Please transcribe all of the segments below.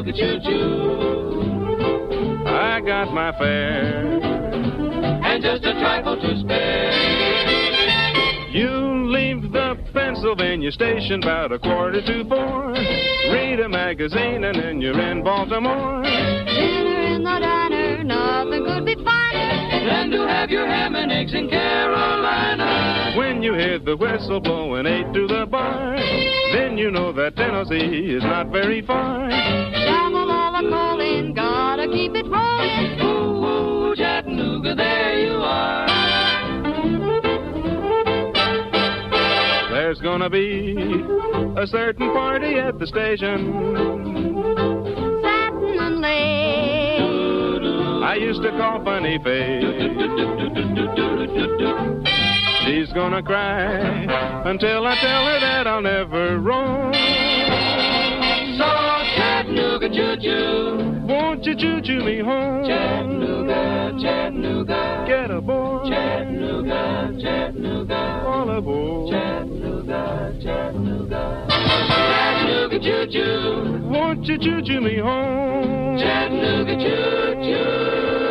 Chattanooga choo-choo? I got my fare. And just a trifle to spare. You leave the Pennsylvania station about a quarter to four. Read a magazine and then you're in Baltimore. Dinner in the diner, nothing could be finer. Have your ham and eggs in Carolina. When you hear the whistle blowing eight to the bar, then you know that Tennessee is not very far. Shovel all the coal in, gotta keep it rolling. Ooh, ooh, Chattanooga, there you are. There's gonna be a certain party at the station. Satin and lace. I used to call Funny Face. She's gonna cry until I tell her that I'll never roam. So Chattanooga choo-choo. Won't you choo-choo me home? Chattanooga, Chattanooga. Get aboard, Chattanooga, Chattanooga. all aboard. Chattanooga, Chattanooga. Chattanooga choo-choo. Won't you choo-choo me home? Chattanooga choo-choo.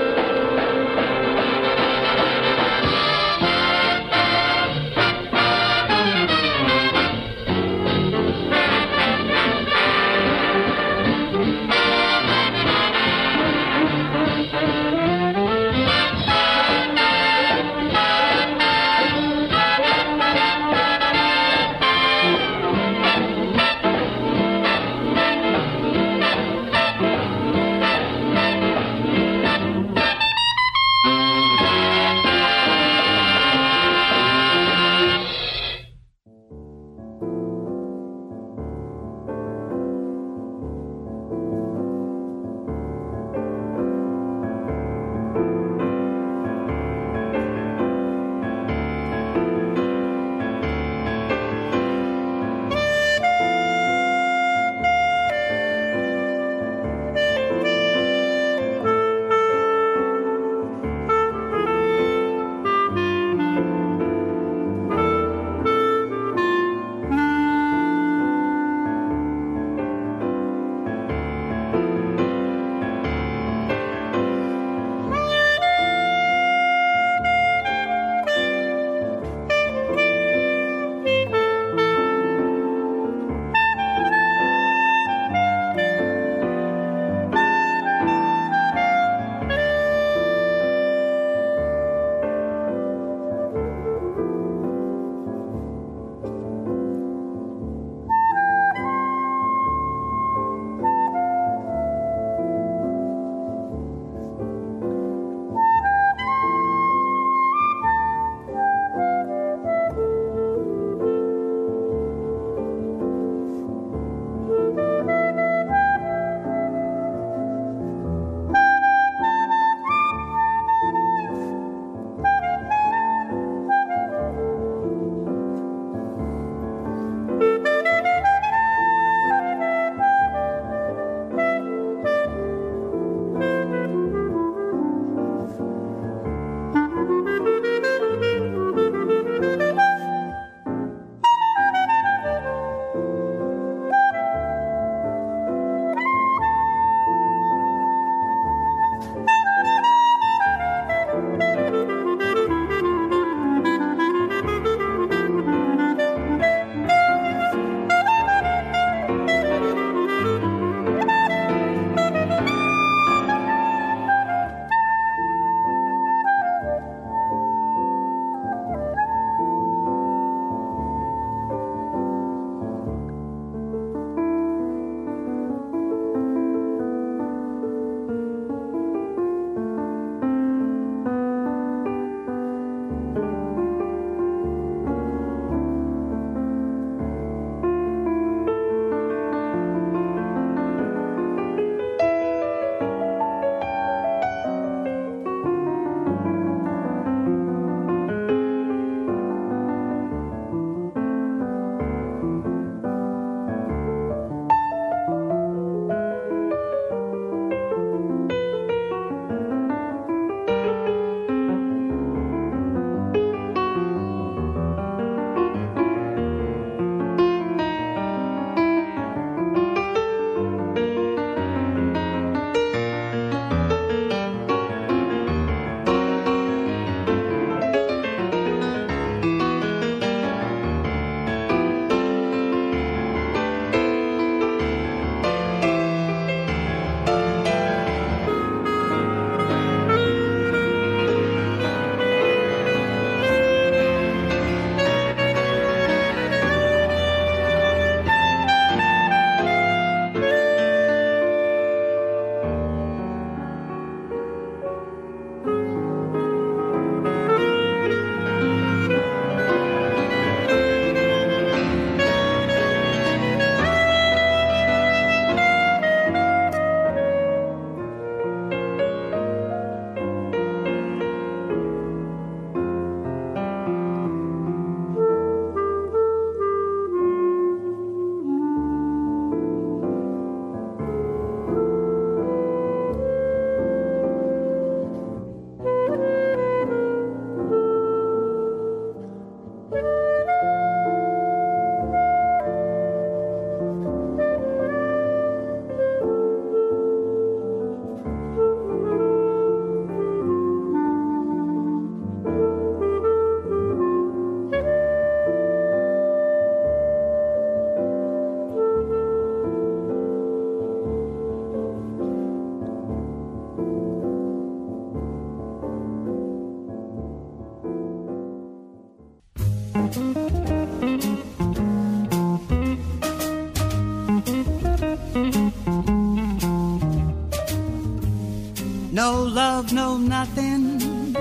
Love, no nothing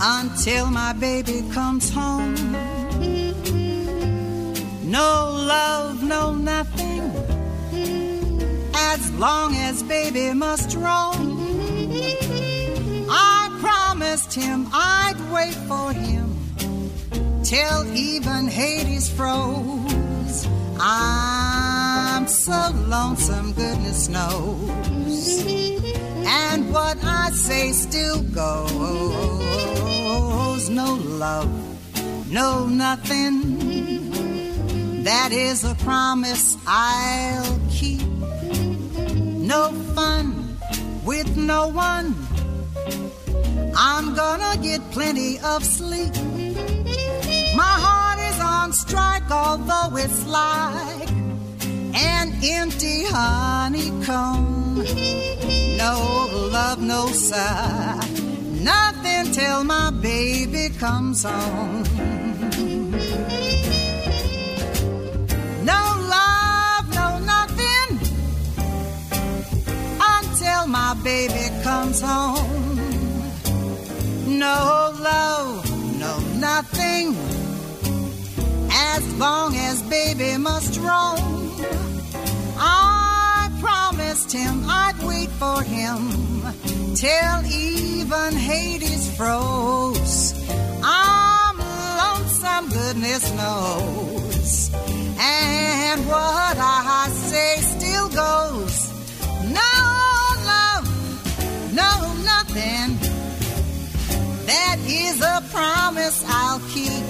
until my baby comes home. No love, no nothing as long as baby must roam. I promised him I'd wait for him till even Hades froze. I'm so lonesome, goodness knows. And what I say still goes. No love, no nothing. That is a promise I'll keep. No fun with no one. I'm gonna get plenty of sleep. My heart is on strike, although it's like an empty honeycomb. No love, no sigh, nothing till my baby comes home. No love, no nothing until my baby comes home. No love, no nothing as long as baby must roam. Promised him I'd wait for him till even Hades froze. I'm lonesome, goodness knows. And what I say still goes. No love, no nothing. That is a promise I'll keep.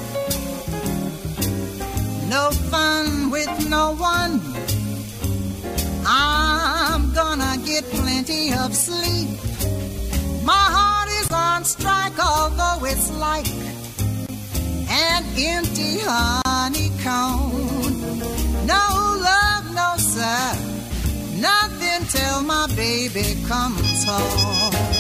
No fun with no one. I'm gonna get plenty of sleep. My heart is on strike, although it's like an empty honeycomb. No love, no sir, nothing till my baby comes home.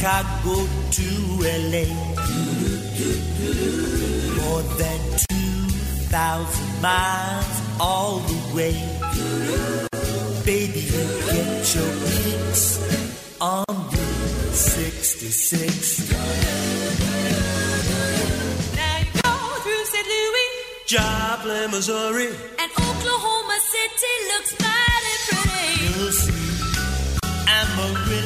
Chicago to LA. More than 2,000 miles all the way. Baby, you get your kicks on Route 66. Now you go through St. Louis, Joplin, Missouri, and Oklahoma City looks mighty pretty. You'll see I'm Amarillo.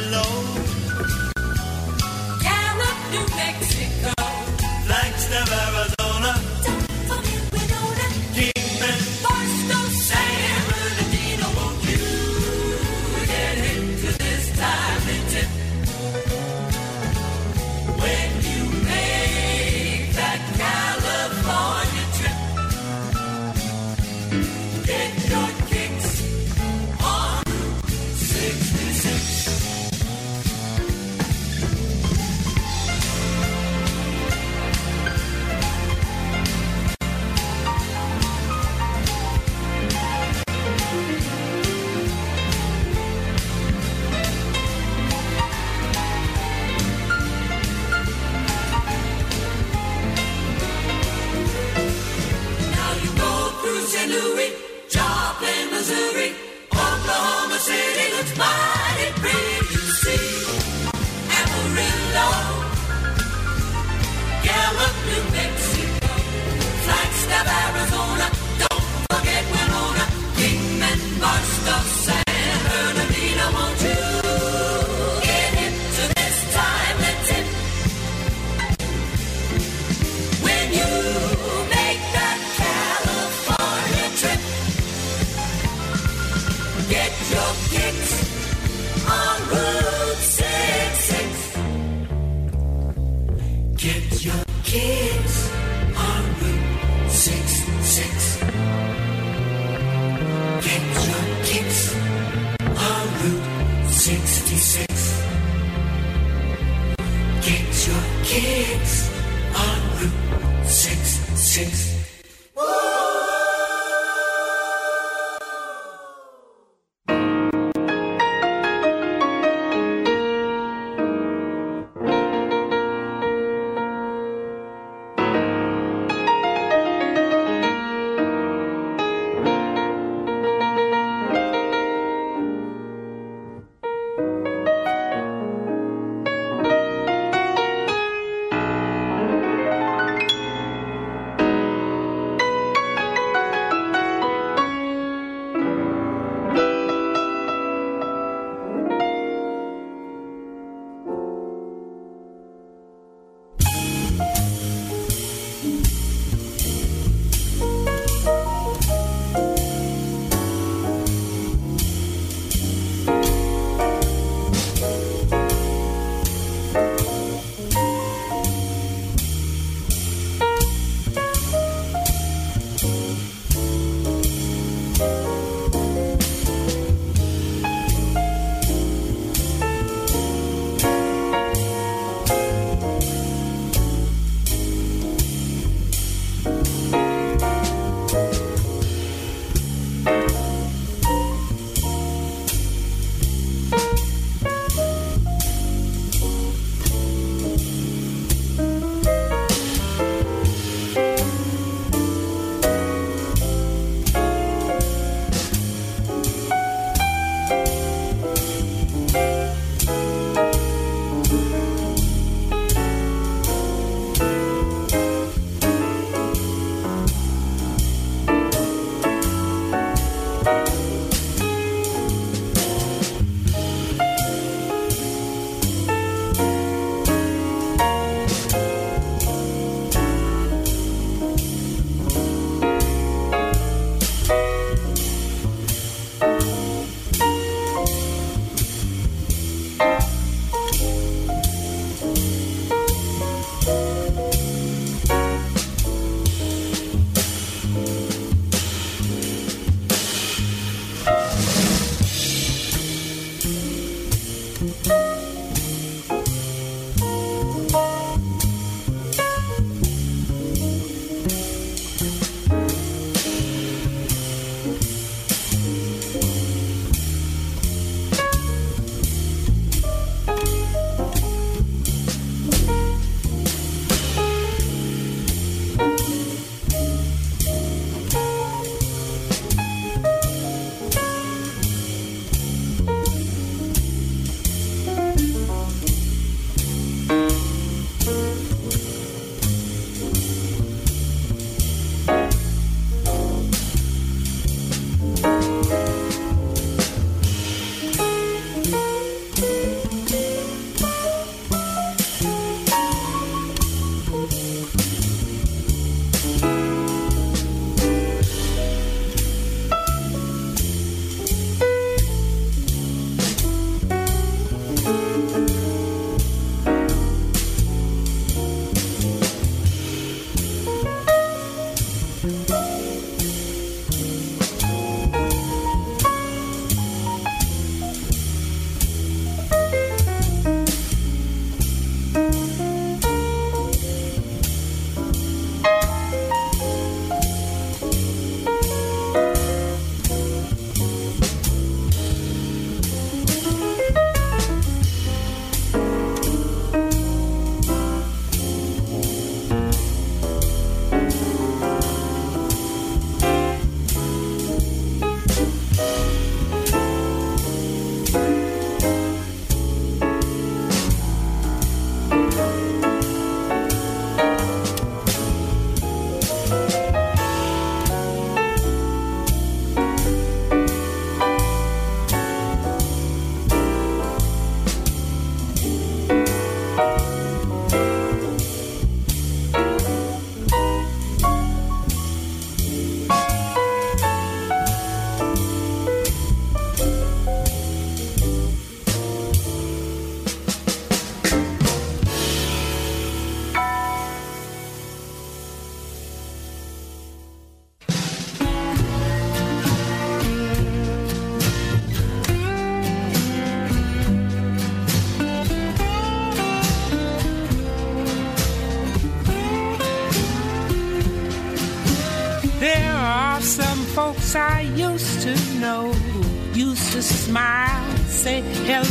Smile,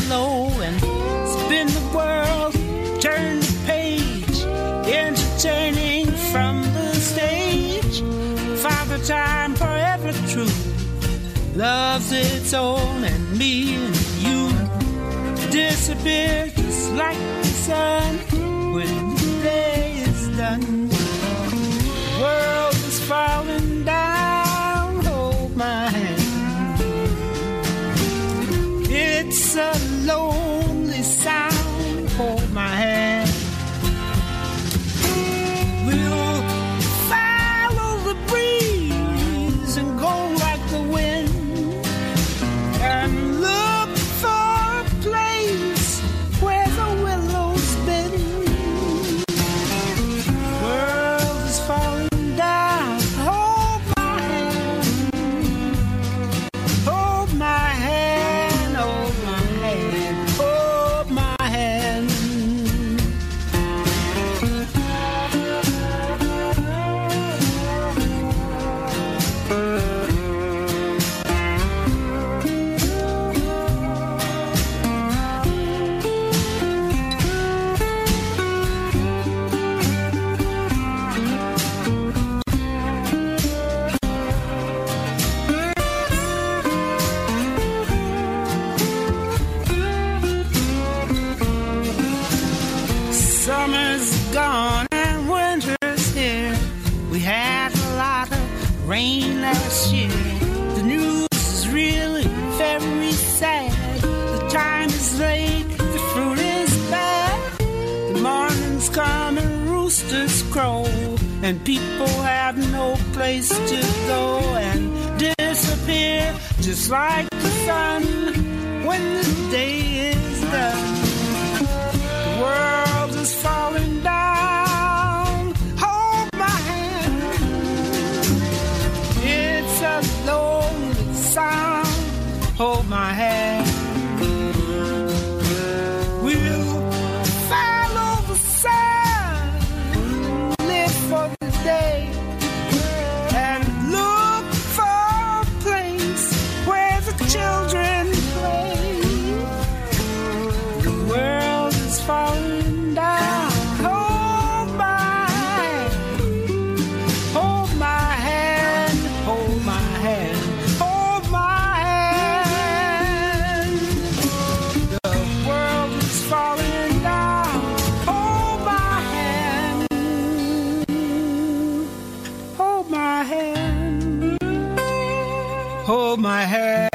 Hold my hand.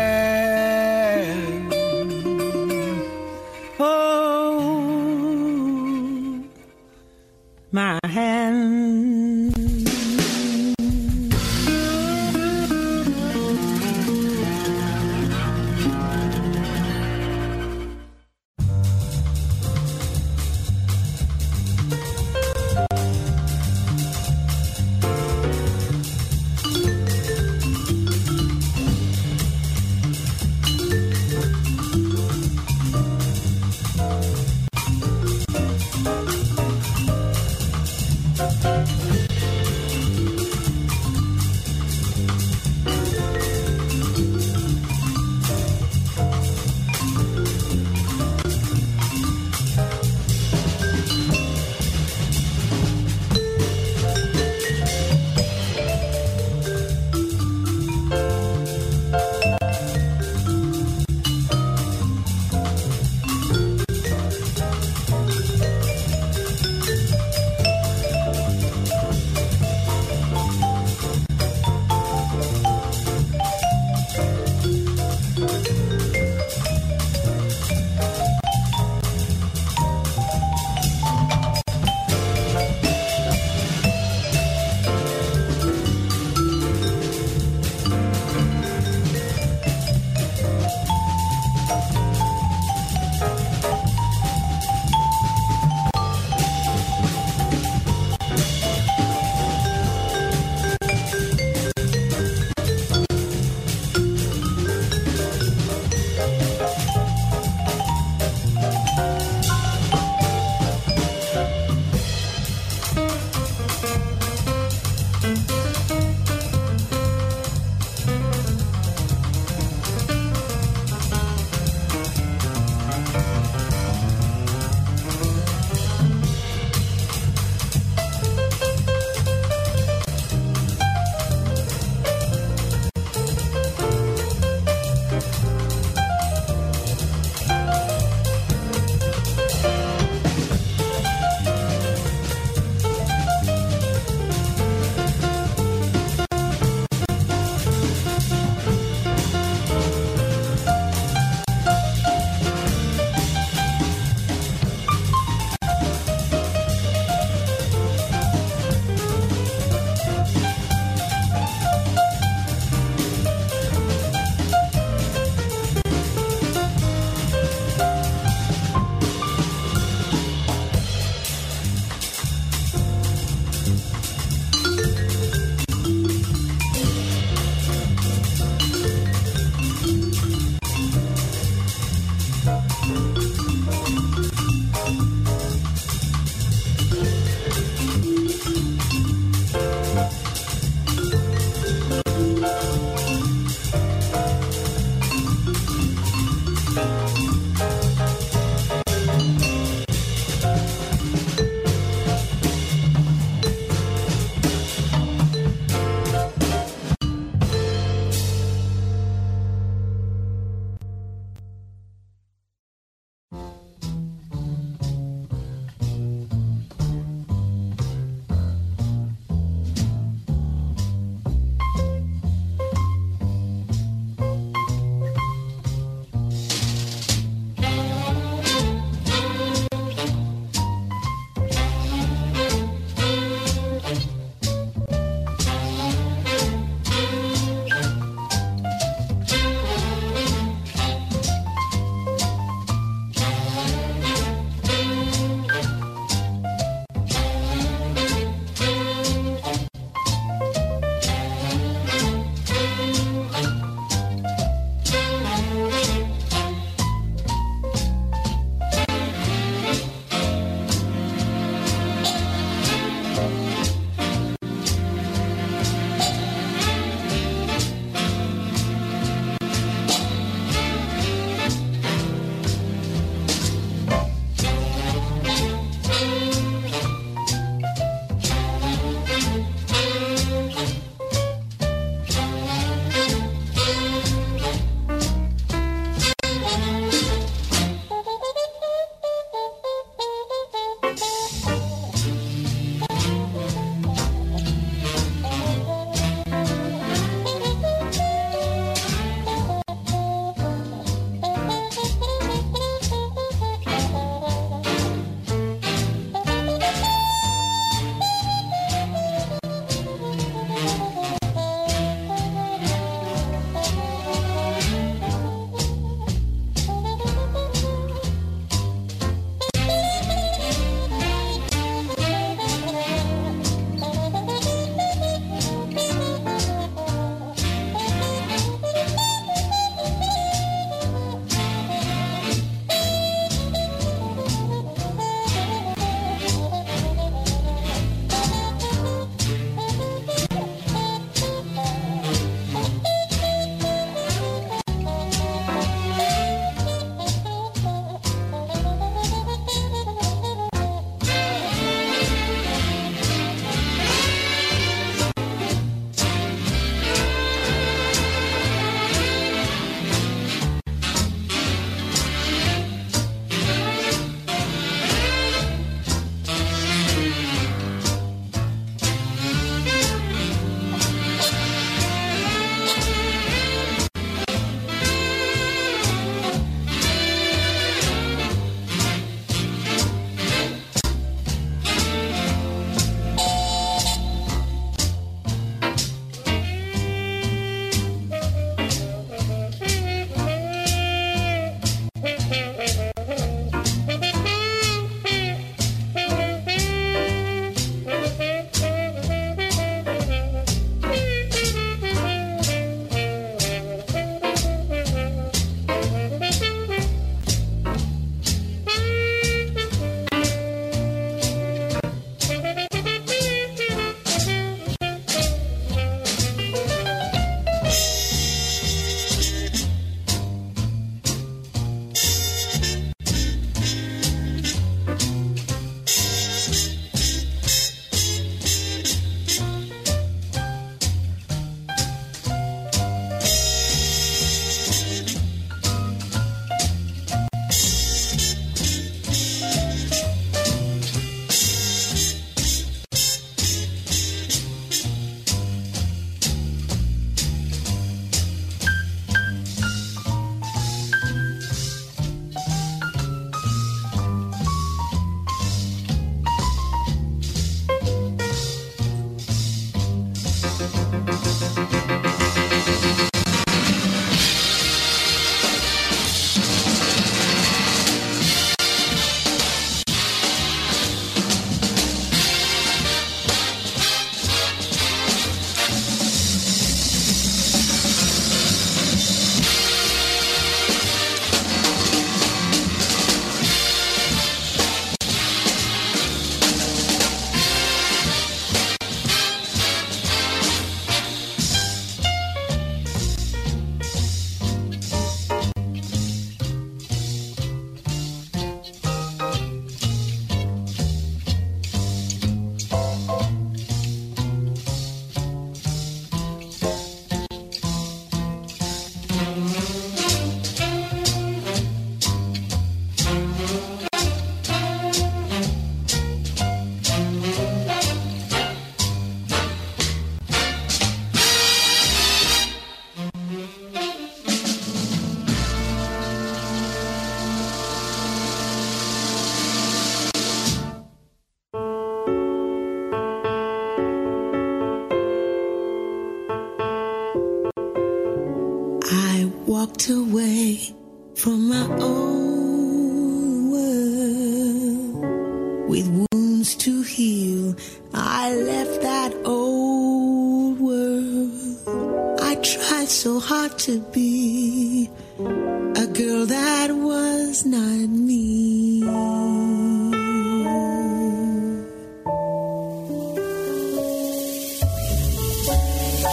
Wounds to heal. I left that old world. I tried so hard to be a girl that was not me.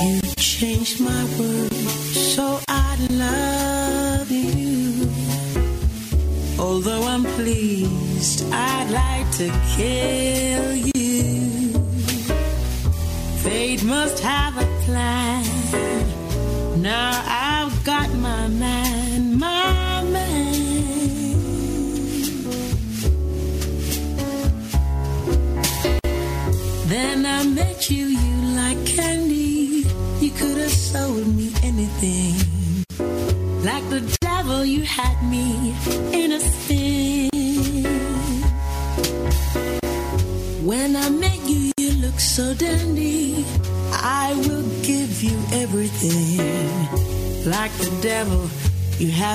You changed my world so I'd love you. Although I'm pleased, I'd like to kill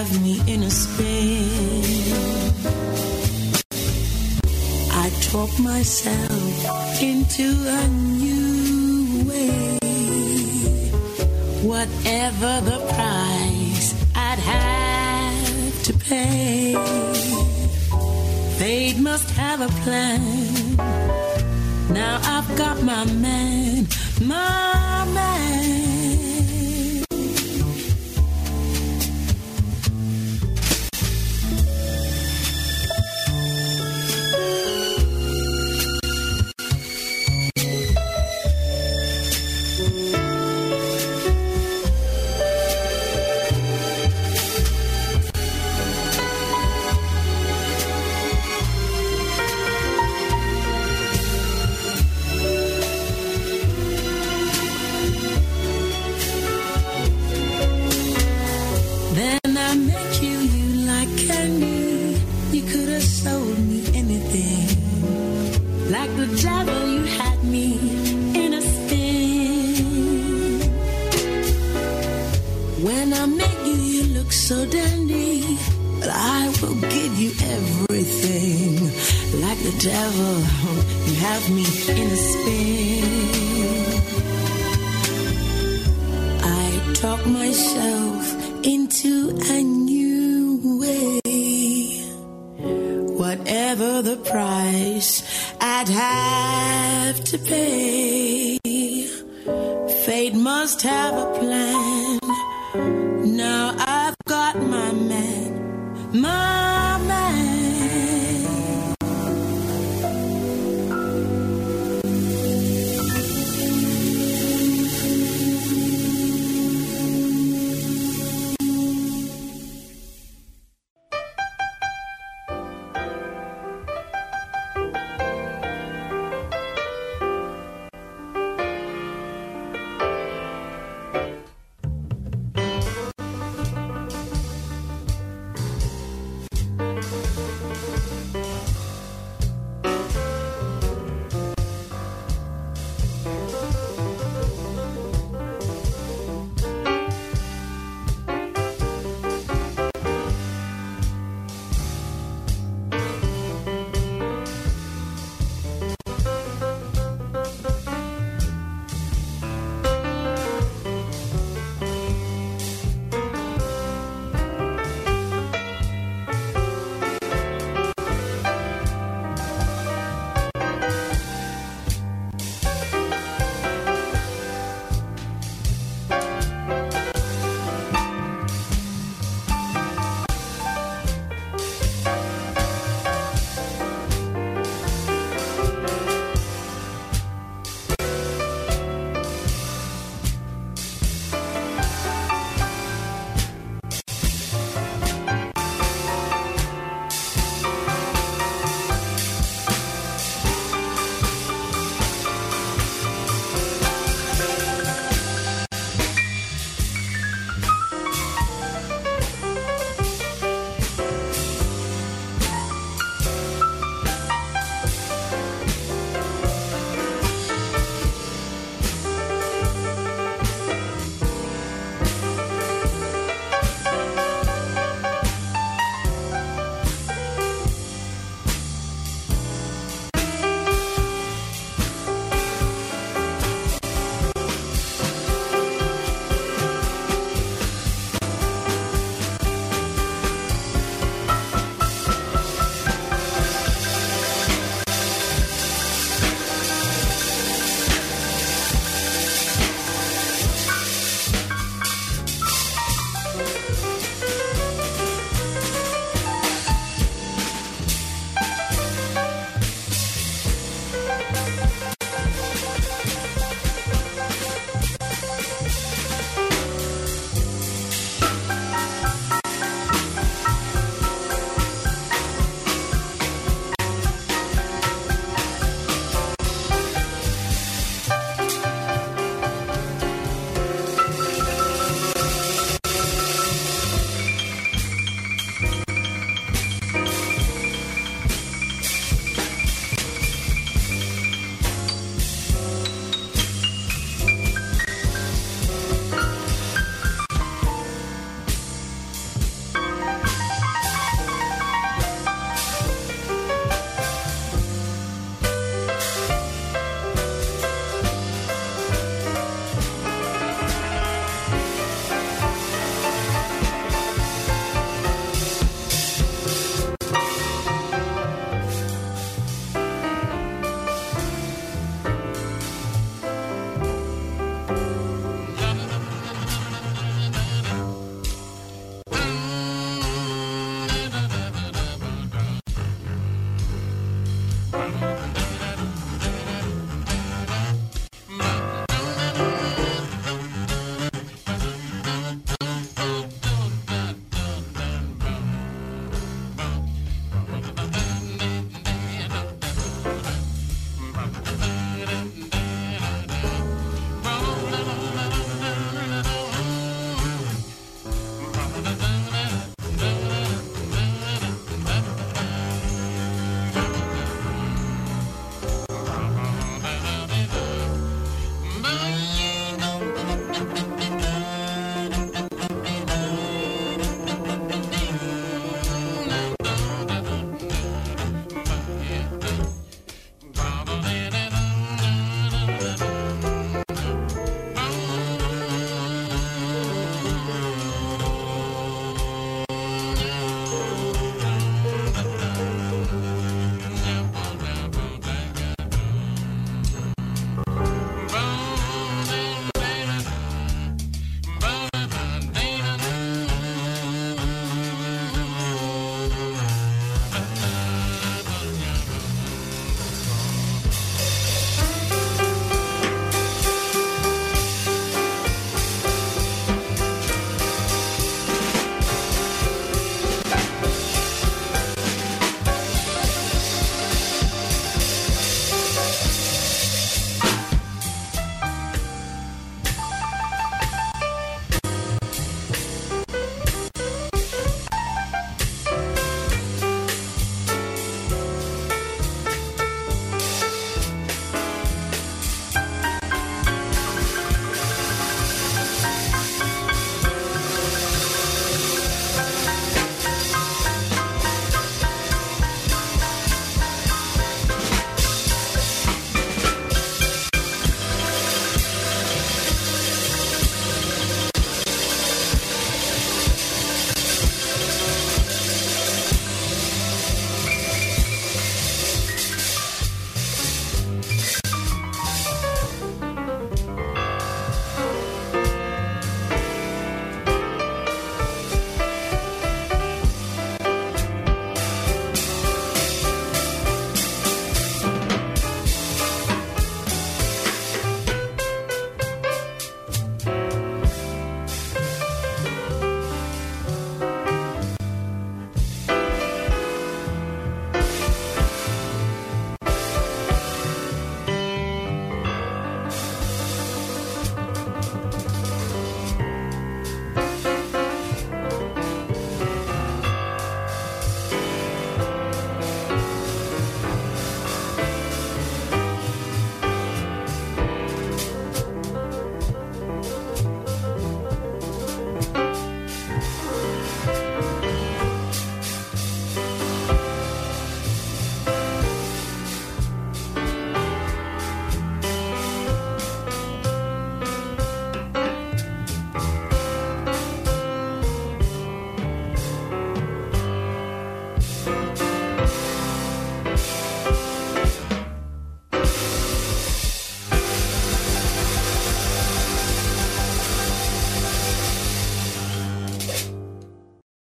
have me in a spin. I talk myself into a new way. Whatever the price I'd have to pay. Fate must have a plan. Now I've got my man, my man. Devil, you have me in a spin. I talk myself